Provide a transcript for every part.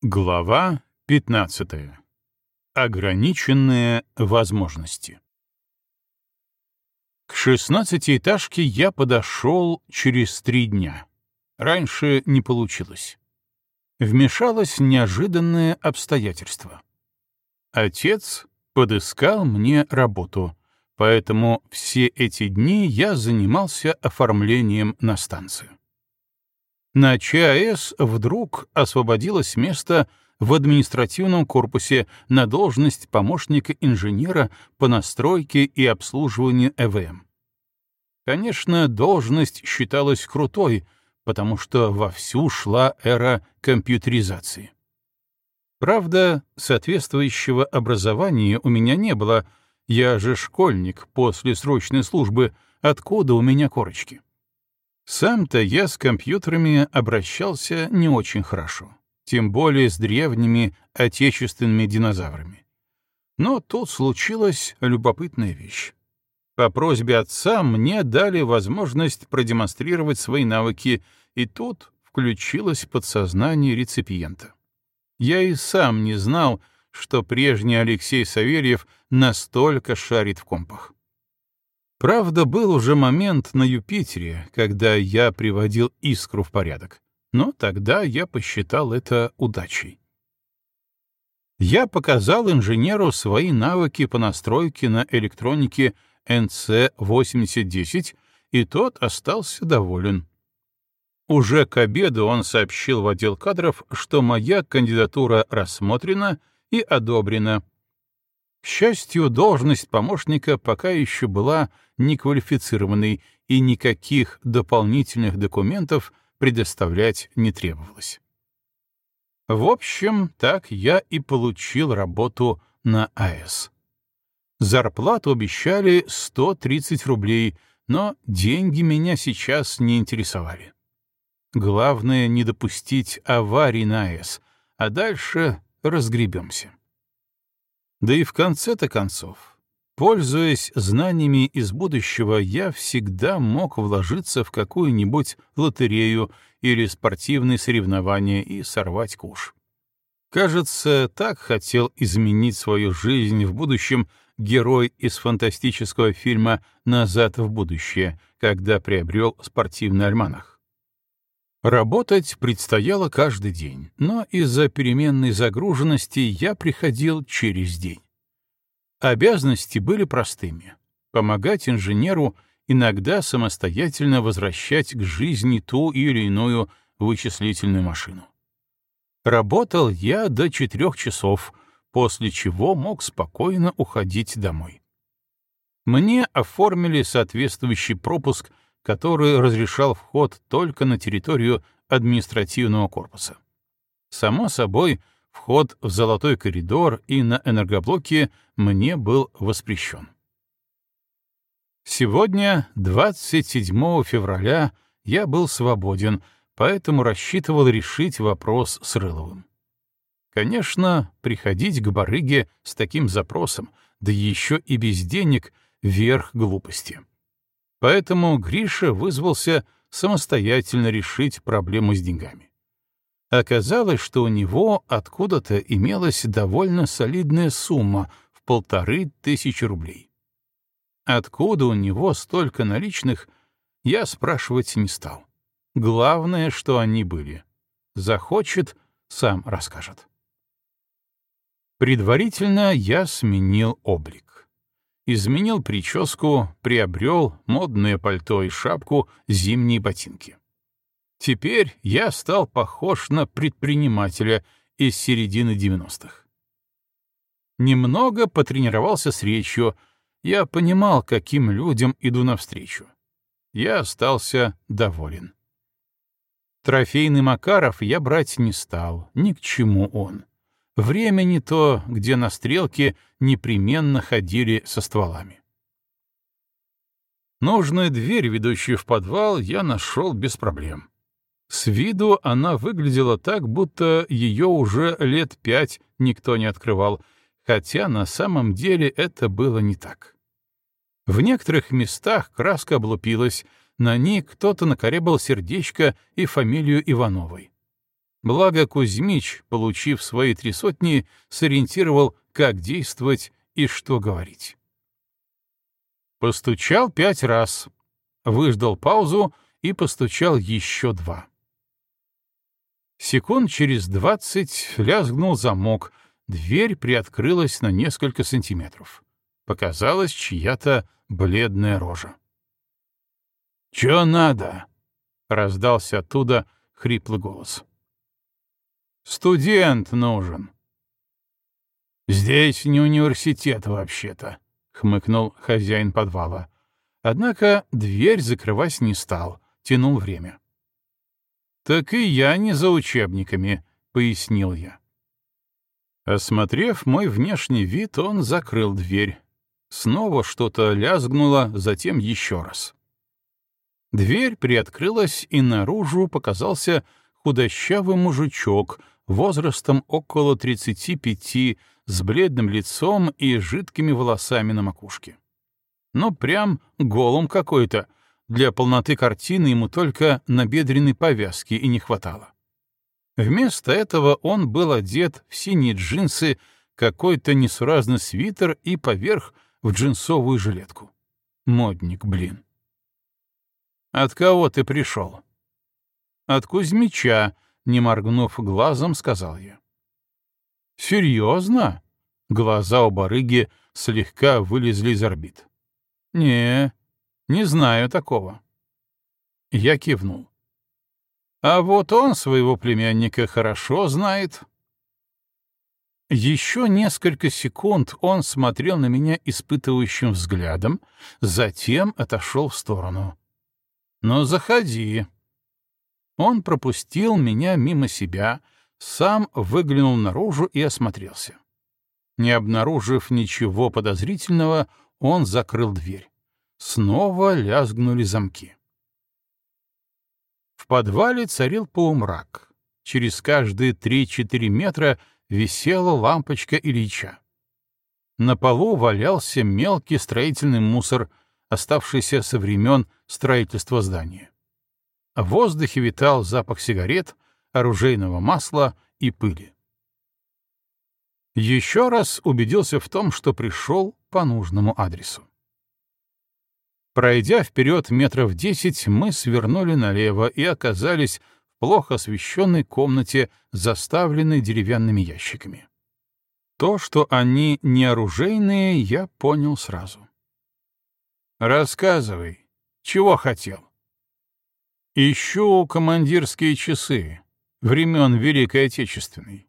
Глава 15. Ограниченные возможности. К шестнадцатиэтажке я подошел через три дня. Раньше не получилось. Вмешалось неожиданное обстоятельство. Отец подыскал мне работу, поэтому все эти дни я занимался оформлением на станцию. На ЧАЭС вдруг освободилось место в административном корпусе на должность помощника инженера по настройке и обслуживанию ЭВМ. Конечно, должность считалась крутой, потому что вовсю шла эра компьютеризации. Правда, соответствующего образования у меня не было, я же школьник после срочной службы, откуда у меня корочки? Сам-то я с компьютерами обращался не очень хорошо, тем более с древними отечественными динозаврами. Но тут случилась любопытная вещь. По просьбе отца мне дали возможность продемонстрировать свои навыки, и тут включилось подсознание реципиента. Я и сам не знал, что прежний Алексей Савельев настолько шарит в компах. Правда, был уже момент на Юпитере, когда я приводил искру в порядок, но тогда я посчитал это удачей. Я показал инженеру свои навыки по настройке на электронике NC8010, и тот остался доволен. Уже к обеду он сообщил в отдел кадров, что моя кандидатура рассмотрена и одобрена, к счастью, должность помощника пока еще была неквалифицированной, и никаких дополнительных документов предоставлять не требовалось. В общем, так я и получил работу на АЭС. Зарплату обещали 130 рублей, но деньги меня сейчас не интересовали. Главное — не допустить аварий на АЭС, а дальше разгребемся. Да и в конце-то концов, пользуясь знаниями из будущего, я всегда мог вложиться в какую-нибудь лотерею или спортивные соревнования и сорвать куш. Кажется, так хотел изменить свою жизнь в будущем герой из фантастического фильма «Назад в будущее», когда приобрел спортивный альманах. Работать предстояло каждый день, но из-за переменной загруженности я приходил через день. Обязанности были простыми — помогать инженеру иногда самостоятельно возвращать к жизни ту или иную вычислительную машину. Работал я до четырех часов, после чего мог спокойно уходить домой. Мне оформили соответствующий пропуск — который разрешал вход только на территорию административного корпуса. Само собой, вход в золотой коридор и на энергоблоке мне был воспрещен. Сегодня, 27 февраля, я был свободен, поэтому рассчитывал решить вопрос с Рыловым. Конечно, приходить к барыге с таким запросом, да еще и без денег — верх глупости. Поэтому Гриша вызвался самостоятельно решить проблему с деньгами. Оказалось, что у него откуда-то имелась довольно солидная сумма в полторы тысячи рублей. Откуда у него столько наличных, я спрашивать не стал. Главное, что они были. Захочет — сам расскажет. Предварительно я сменил облик изменил прическу, приобрел модное пальто и шапку, зимние ботинки. Теперь я стал похож на предпринимателя из середины 90-х. Немного потренировался с речью, я понимал, каким людям иду навстречу. Я остался доволен. Трофейный Макаров я брать не стал, ни к чему он. Время не то, где на стрелке непременно ходили со стволами. Нужную дверь, ведущую в подвал, я нашел без проблем. С виду она выглядела так, будто ее уже лет пять никто не открывал, хотя на самом деле это было не так. В некоторых местах краска облупилась, на ней кто-то накоребал сердечко и фамилию Ивановой. Благо Кузьмич, получив свои три сотни, сориентировал, как действовать и что говорить. Постучал пять раз, выждал паузу и постучал еще два. Секунд через двадцать лязгнул замок, дверь приоткрылась на несколько сантиметров. Показалась чья-то бледная рожа. «Чё надо?» — раздался оттуда хриплый голос. «Студент нужен». «Здесь не университет вообще-то», — хмыкнул хозяин подвала. Однако дверь закрывать не стал, тянул время. «Так и я не за учебниками», — пояснил я. Осмотрев мой внешний вид, он закрыл дверь. Снова что-то лязгнуло, затем еще раз. Дверь приоткрылась, и наружу показался худощавый мужичок возрастом около 35 с бледным лицом и жидкими волосами на макушке. Ну, прям голым какой-то. Для полноты картины ему только набедренной повязки и не хватало. Вместо этого он был одет в синие джинсы, какой-то несуразный свитер и поверх в джинсовую жилетку. Модник, блин. «От кого ты пришел?» «От Кузьмича», — не моргнув глазом, сказал я. «Серьезно?» — глаза у барыги слегка вылезли из орбит. «Не, не знаю такого». Я кивнул. «А вот он своего племянника хорошо знает». Еще несколько секунд он смотрел на меня испытывающим взглядом, затем отошел в сторону. «Ну, заходи». Он пропустил меня мимо себя, сам выглянул наружу и осмотрелся. Не обнаружив ничего подозрительного, он закрыл дверь. Снова лязгнули замки. В подвале царил полумрак. Через каждые три-четыре метра висела лампочка Ильича. На полу валялся мелкий строительный мусор, оставшийся со времен строительства здания. В воздухе витал запах сигарет, оружейного масла и пыли. Еще раз убедился в том, что пришел по нужному адресу. Пройдя вперед метров десять, мы свернули налево и оказались в плохо освещенной комнате, заставленной деревянными ящиками. То, что они не оружейные, я понял сразу. Рассказывай, чего хотел? Ищу командирские часы времен Великой Отечественной.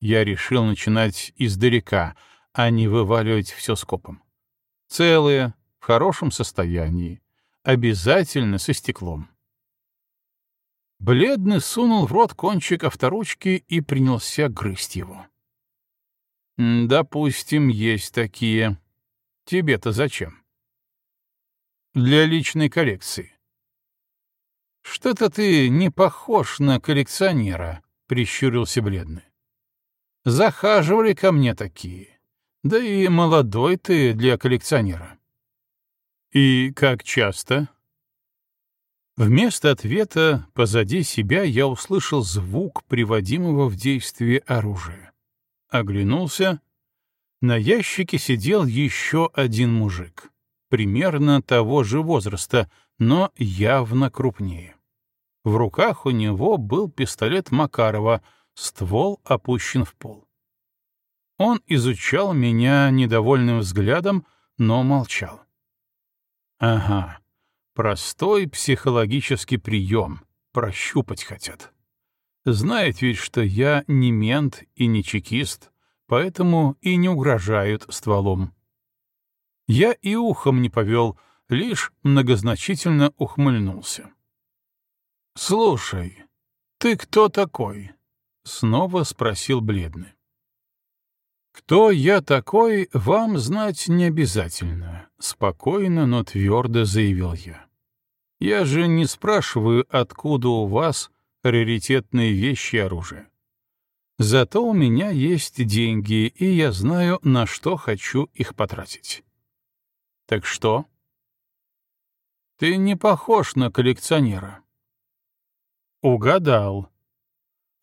Я решил начинать издалека, а не вываливать все скопом. Целые, в хорошем состоянии, обязательно со стеклом. Бледный сунул в рот кончик авторучки и принялся грызть его. «Допустим, есть такие. Тебе-то зачем?» для личной коллекции. «Что-то ты не похож на коллекционера», — прищурился бледный. «Захаживали ко мне такие. Да и молодой ты для коллекционера». «И как часто?» Вместо ответа позади себя я услышал звук приводимого в действие оружия. Оглянулся. На ящике сидел еще один мужик примерно того же возраста, но явно крупнее. В руках у него был пистолет Макарова, ствол опущен в пол. Он изучал меня недовольным взглядом, но молчал. Ага, простой психологический прием, прощупать хотят. Знает ведь, что я не мент и не чекист, поэтому и не угрожают стволом. Я и ухом не повел, лишь многозначительно ухмыльнулся. «Слушай, ты кто такой?» — снова спросил бледный. «Кто я такой, вам знать не обязательно», — спокойно, но твердо заявил я. «Я же не спрашиваю, откуда у вас раритетные вещи и оружие. Зато у меня есть деньги, и я знаю, на что хочу их потратить. Так что? Ты не похож на коллекционера. Угадал.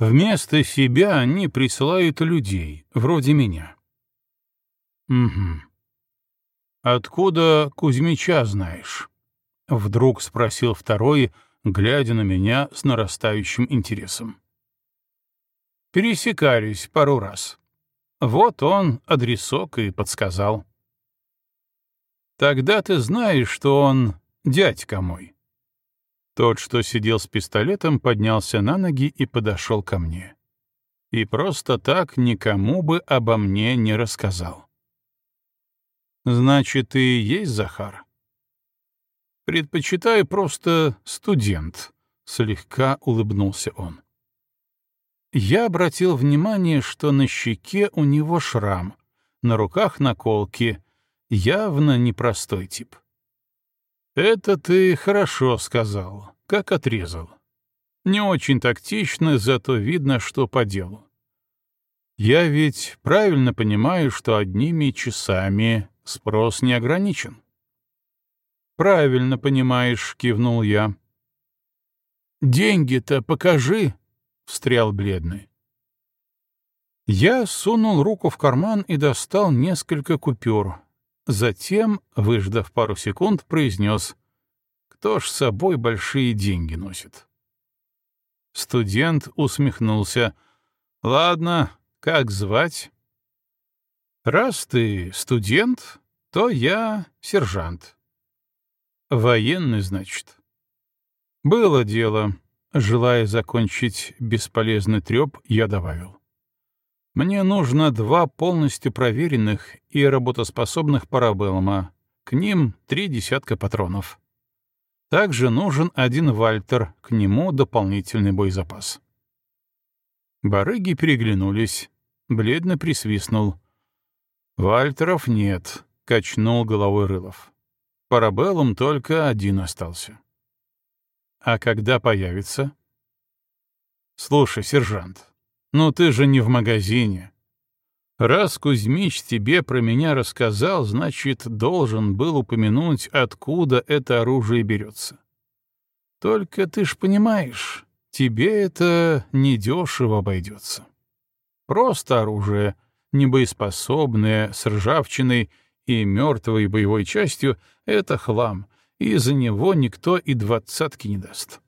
Вместо себя они присылают людей, вроде меня. Угу. Откуда Кузьмича знаешь? Вдруг спросил второй, глядя на меня с нарастающим интересом. Пересекались пару раз. Вот он адресок и подсказал. Тогда ты знаешь, что он дядька мой. Тот, что сидел с пистолетом, поднялся на ноги и подошел ко мне. И просто так никому бы обо мне не рассказал. Значит, ты и есть Захар? Предпочитаю просто студент, слегка улыбнулся он. Я обратил внимание, что на щеке у него шрам, на руках наколки, явно непростой тип. «Это ты хорошо сказал, как отрезал. Не очень тактично, зато видно, что по делу. Я ведь правильно понимаю, что одними часами спрос не ограничен». «Правильно понимаешь», — кивнул я. «Деньги-то покажи», — встрял бледный. Я сунул руку в карман и достал несколько купюр, Затем, выждав пару секунд, произнес, «Кто ж с собой большие деньги носит?» Студент усмехнулся. «Ладно, как звать?» «Раз ты студент, то я сержант». «Военный, значит?» «Было дело». Желая закончить бесполезный треп, я добавил. Мне нужно два полностью проверенных и работоспособных парабеллума, к ним три десятка патронов. Также нужен один Вальтер, к нему дополнительный боезапас. Барыги переглянулись, бледно присвистнул. «Вальтеров нет», — качнул головой Рылов. «Парабеллум только один остался». «А когда появится?» «Слушай, сержант, «Ну ты же не в магазине. Раз Кузьмич тебе про меня рассказал, значит, должен был упомянуть, откуда это оружие берется. Только ты ж понимаешь, тебе это недешево обойдется. Просто оружие, небоеспособное, с ржавчиной и мертвой боевой частью — это хлам, и за него никто и двадцатки не даст.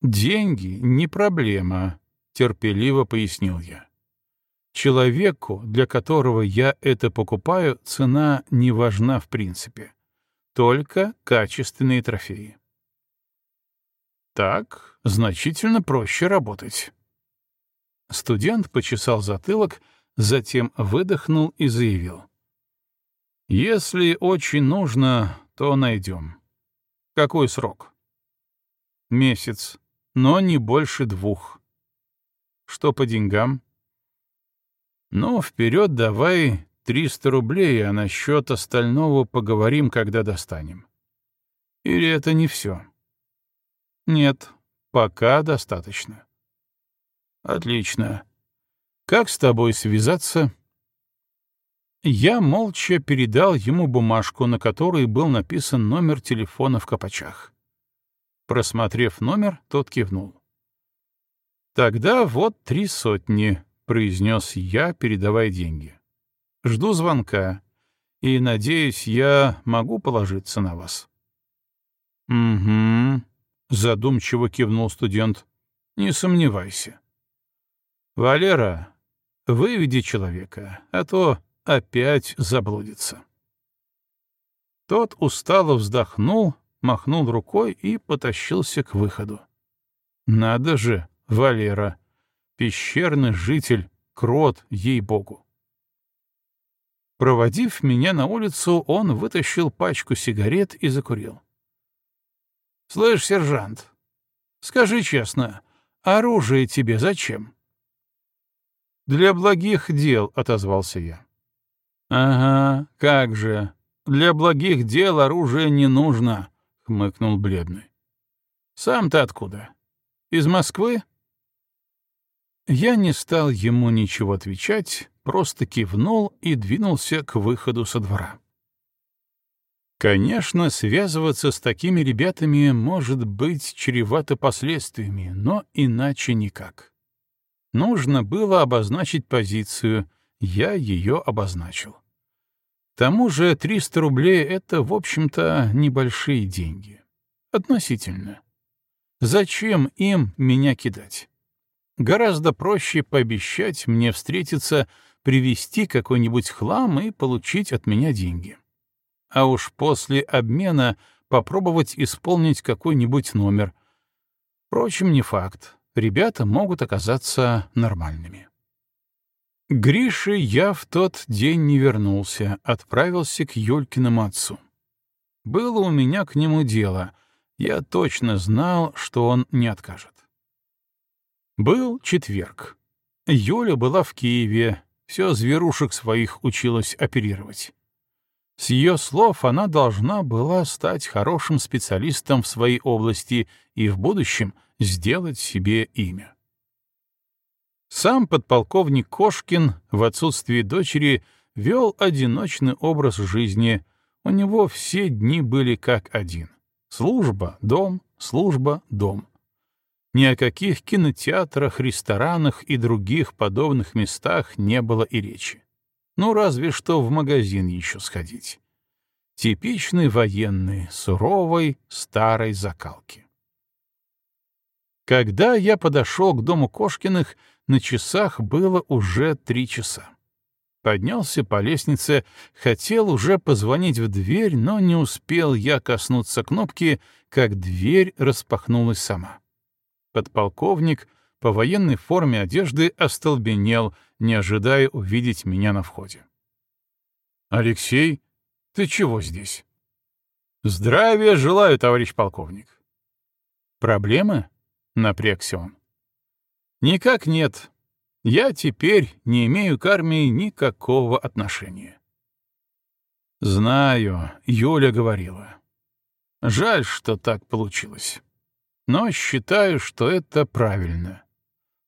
Деньги — не проблема, терпеливо пояснил я. Человеку, для которого я это покупаю, цена не важна в принципе. Только качественные трофеи. Так значительно проще работать. Студент почесал затылок, затем выдохнул и заявил. «Если очень нужно, то найдем. Какой срок?» «Месяц, но не больше двух. Что по деньгам? Ну, вперед давай 300 рублей, а насчет остального поговорим, когда достанем. Или это не все? Нет, пока достаточно. Отлично. Как с тобой связаться? Я молча передал ему бумажку, на которой был написан номер телефона в Копачах. Просмотрев номер, тот кивнул. «Тогда вот три сотни», — произнес я, передавая деньги. «Жду звонка, и, надеюсь, я могу положиться на вас». «Угу», — задумчиво кивнул студент. «Не сомневайся». «Валера, выведи человека, а то опять заблудится». Тот устало вздохнул, махнул рукой и потащился к выходу. «Надо же!» Валера. Пещерный житель, крот, ей-богу. Проводив меня на улицу, он вытащил пачку сигарет и закурил. — Слышь, сержант, скажи честно, оружие тебе зачем? — Для благих дел, — отозвался я. — Ага, как же. Для благих дел оружие не нужно, — хмыкнул бледный. — Сам-то откуда? Из Москвы? — я не стал ему ничего отвечать, просто кивнул и двинулся к выходу со двора. Конечно, связываться с такими ребятами может быть чревато последствиями, но иначе никак. Нужно было обозначить позицию, я ее обозначил. К тому же 300 рублей — это, в общем-то, небольшие деньги. Относительно. Зачем им меня кидать? Гораздо проще пообещать мне встретиться, привезти какой-нибудь хлам и получить от меня деньги. А уж после обмена попробовать исполнить какой-нибудь номер. Впрочем, не факт. Ребята могут оказаться нормальными. Грише я в тот день не вернулся, отправился к Юлькиному отцу. Было у меня к нему дело. Я точно знал, что он не откажет. Был четверг. Юля была в Киеве, все зверушек своих училась оперировать. С ее слов она должна была стать хорошим специалистом в своей области и в будущем сделать себе имя. Сам подполковник Кошкин в отсутствии дочери вел одиночный образ жизни, у него все дни были как один. Служба, дом, служба, дом. Ни о каких кинотеатрах, ресторанах и других подобных местах не было и речи. Ну, разве что в магазин еще сходить. Типичный военный, суровой, старой закалки. Когда я подошел к дому Кошкиных, на часах было уже три часа. Поднялся по лестнице, хотел уже позвонить в дверь, но не успел я коснуться кнопки, как дверь распахнулась сама. Подполковник по военной форме одежды остолбенел, не ожидая увидеть меня на входе. «Алексей, ты чего здесь?» «Здравия желаю, товарищ полковник». «Проблемы?» — напрягся он. «Никак нет. Я теперь не имею к армии никакого отношения». «Знаю», — Юля говорила. «Жаль, что так получилось» но считаю, что это правильно.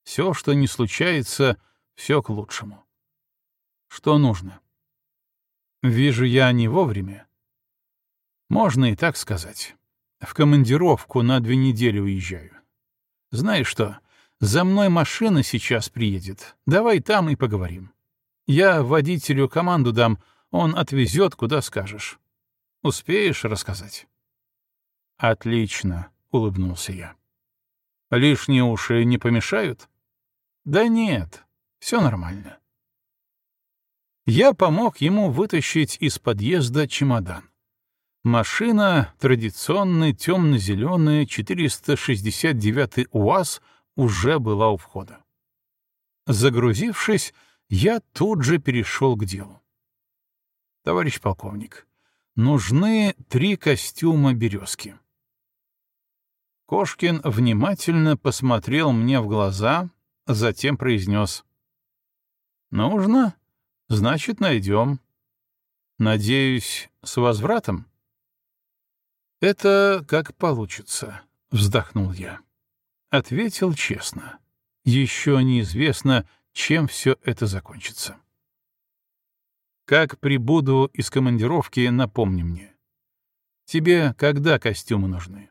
Все, что не случается, все к лучшему. Что нужно? Вижу я не вовремя. Можно и так сказать. В командировку на две недели уезжаю. Знаешь что, за мной машина сейчас приедет. Давай там и поговорим. Я водителю команду дам, он отвезет, куда скажешь. Успеешь рассказать? Отлично. — улыбнулся я. «Лишние уши не помешают?» «Да нет, все нормально». Я помог ему вытащить из подъезда чемодан. Машина, традиционный темно-зеленый 469 УАЗ, уже была у входа. Загрузившись, я тут же перешел к делу. Товарищ полковник, нужны три костюма березки. Кошкин внимательно посмотрел мне в глаза, затем произнес. «Нужно? Значит, найдем. Надеюсь, с возвратом?» «Это как получится», — вздохнул я. Ответил честно. Еще неизвестно, чем все это закончится. «Как прибуду из командировки, напомни мне. Тебе когда костюмы нужны?»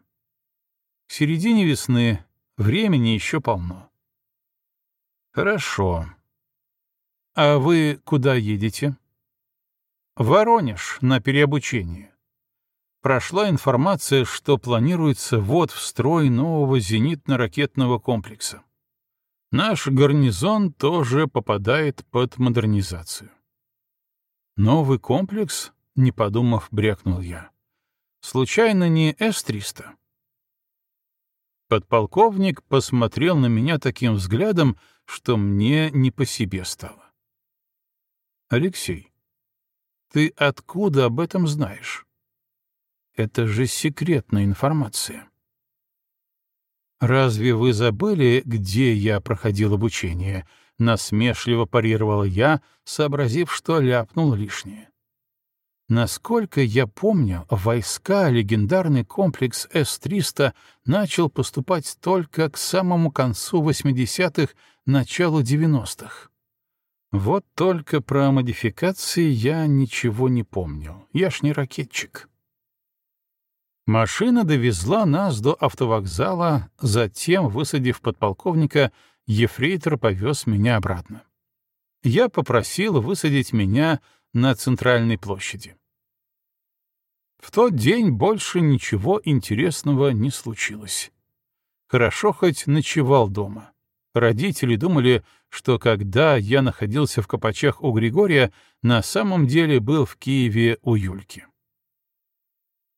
К середине весны времени еще полно. Хорошо. А вы куда едете? Воронеж на переобучение. Прошла информация, что планируется ввод в строй нового зенитно-ракетного комплекса. Наш гарнизон тоже попадает под модернизацию. Новый комплекс, не подумав, брякнул я. Случайно не С-300? Подполковник посмотрел на меня таким взглядом, что мне не по себе стало. «Алексей, ты откуда об этом знаешь? Это же секретная информация». «Разве вы забыли, где я проходил обучение?» — насмешливо парировал я, сообразив, что ляпнул лишнее. Насколько я помню, войска легендарный комплекс С-300 начал поступать только к самому концу 80-х, началу 90-х. Вот только про модификации я ничего не помню. Я ж не ракетчик. Машина довезла нас до автовокзала, затем, высадив подполковника, ефрейтор повез меня обратно. Я попросил высадить меня на центральной площади. В тот день больше ничего интересного не случилось. Хорошо хоть ночевал дома. Родители думали, что когда я находился в Копачах у Григория, на самом деле был в Киеве у Юльки.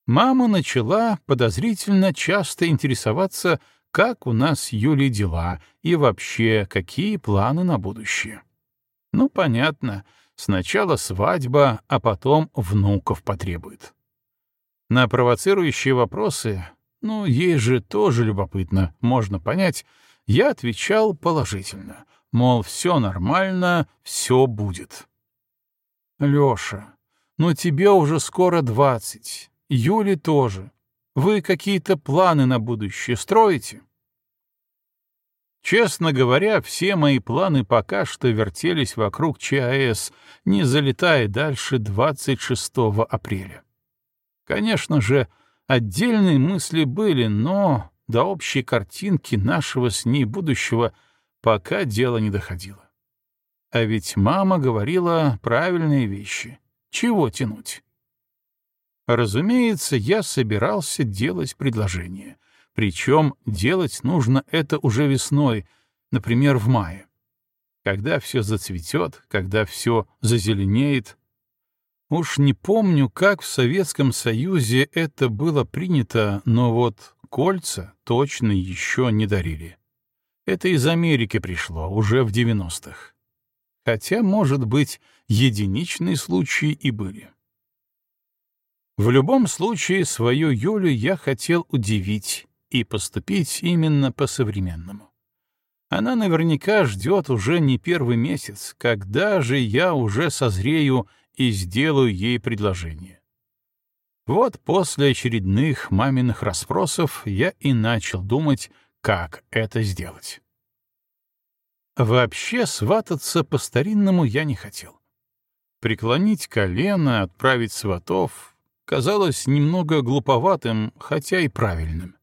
Мама начала подозрительно часто интересоваться, как у нас с Юлей дела и вообще какие планы на будущее. Ну, понятно, сначала свадьба, а потом внуков потребует. На провоцирующие вопросы, ну, ей же тоже любопытно, можно понять, я отвечал положительно, мол, все нормально, все будет. Леша, ну тебе уже скоро двадцать, Юле тоже. Вы какие-то планы на будущее строите? Честно говоря, все мои планы пока что вертелись вокруг ЧАЭС, не залетая дальше 26 апреля. Конечно же, отдельные мысли были, но до общей картинки нашего с ней будущего пока дело не доходило. А ведь мама говорила правильные вещи. Чего тянуть? Разумеется, я собирался делать предложение. Причем делать нужно это уже весной, например, в мае. Когда все зацветет, когда все зазеленеет. Уж не помню, как в Советском Союзе это было принято, но вот Кольца точно еще не дарили. Это из Америки пришло, уже в 90-х. Хотя, может быть, единичные случаи и были. В любом случае, свою Юлю я хотел удивить и поступить именно по-современному. Она наверняка ждет уже не первый месяц, когда же я уже созрею и сделаю ей предложение. Вот после очередных маминых расспросов я и начал думать, как это сделать. Вообще свататься по-старинному я не хотел. Преклонить колено, отправить сватов казалось немного глуповатым, хотя и правильным.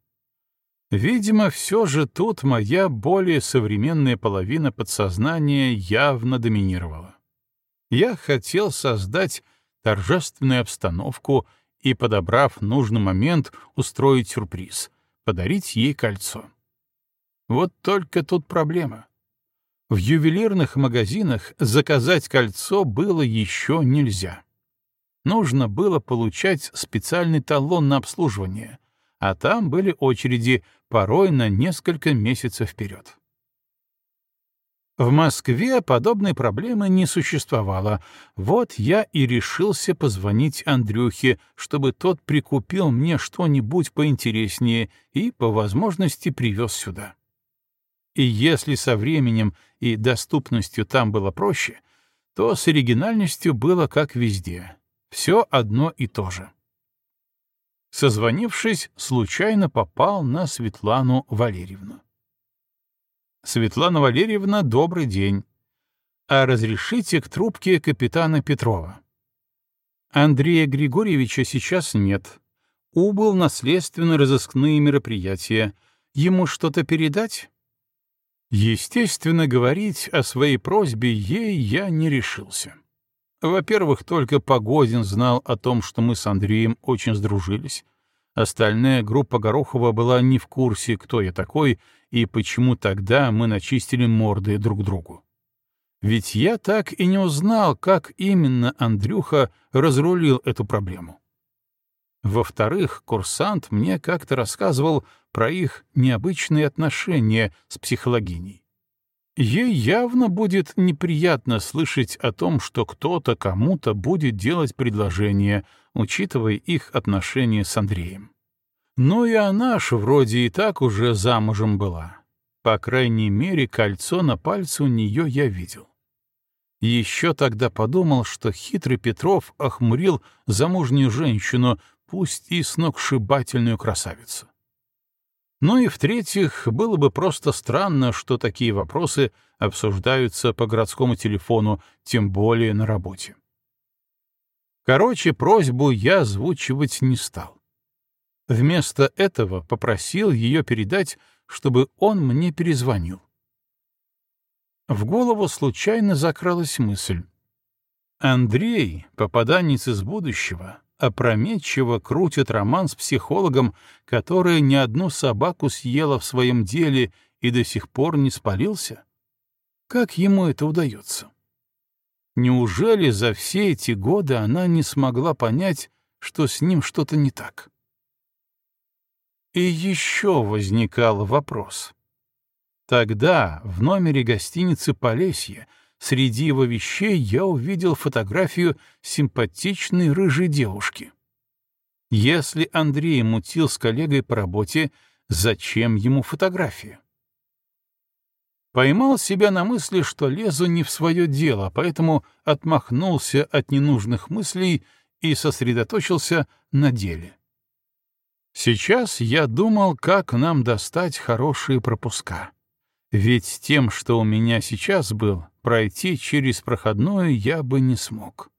Видимо, все же тут моя более современная половина подсознания явно доминировала. Я хотел создать торжественную обстановку и, подобрав нужный момент, устроить сюрприз — подарить ей кольцо. Вот только тут проблема. В ювелирных магазинах заказать кольцо было еще нельзя. Нужно было получать специальный талон на обслуживание, а там были очереди порой на несколько месяцев вперед. В Москве подобной проблемы не существовало. Вот я и решился позвонить Андрюхе, чтобы тот прикупил мне что-нибудь поинтереснее и, по возможности, привез сюда. И если со временем и доступностью там было проще, то с оригинальностью было как везде. Все одно и то же. Созвонившись, случайно попал на Светлану Валерьевну. Светлана Валерьевна, добрый день. А разрешите к трубке капитана Петрова? Андрея Григорьевича сейчас нет. Убыл наследственно-розыскные мероприятия. Ему что-то передать? Естественно, говорить о своей просьбе ей я не решился. Во-первых, только Погодин знал о том, что мы с Андреем очень сдружились. Остальная группа Горохова была не в курсе, кто я такой и почему тогда мы начистили морды друг другу. Ведь я так и не узнал, как именно Андрюха разрулил эту проблему. Во-вторых, курсант мне как-то рассказывал про их необычные отношения с психологиней. Ей явно будет неприятно слышать о том, что кто-то кому-то будет делать предложение, учитывая их отношения с Андреем. Ну и она ж вроде и так уже замужем была. По крайней мере, кольцо на пальце у нее я видел. Еще тогда подумал, что хитрый Петров охмурил замужнюю женщину, пусть и сногсшибательную красавицу. Ну и в-третьих, было бы просто странно, что такие вопросы обсуждаются по городскому телефону, тем более на работе. Короче, просьбу я озвучивать не стал. Вместо этого попросил ее передать, чтобы он мне перезвонил. В голову случайно закралась мысль. Андрей, попаданец из будущего, опрометчиво крутит роман с психологом, которая ни одну собаку съела в своем деле и до сих пор не спалился? Как ему это удается? Неужели за все эти годы она не смогла понять, что с ним что-то не так? И еще возникал вопрос. Тогда в номере гостиницы «Полесье» среди его вещей я увидел фотографию симпатичной рыжей девушки. Если Андрей мутил с коллегой по работе, зачем ему фотография? Поймал себя на мысли, что лезу не в свое дело, поэтому отмахнулся от ненужных мыслей и сосредоточился на деле. Сейчас я думал, как нам достать хорошие пропуска. Ведь тем, что у меня сейчас был, пройти через проходную я бы не смог.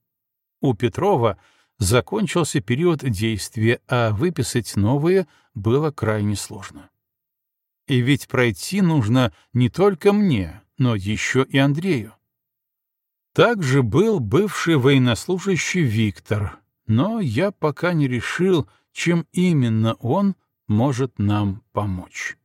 У Петрова закончился период действия, а выписать новые было крайне сложно. И ведь пройти нужно не только мне, но еще и Андрею. Также был бывший военнослужащий Виктор, но я пока не решил, чем именно он может нам помочь.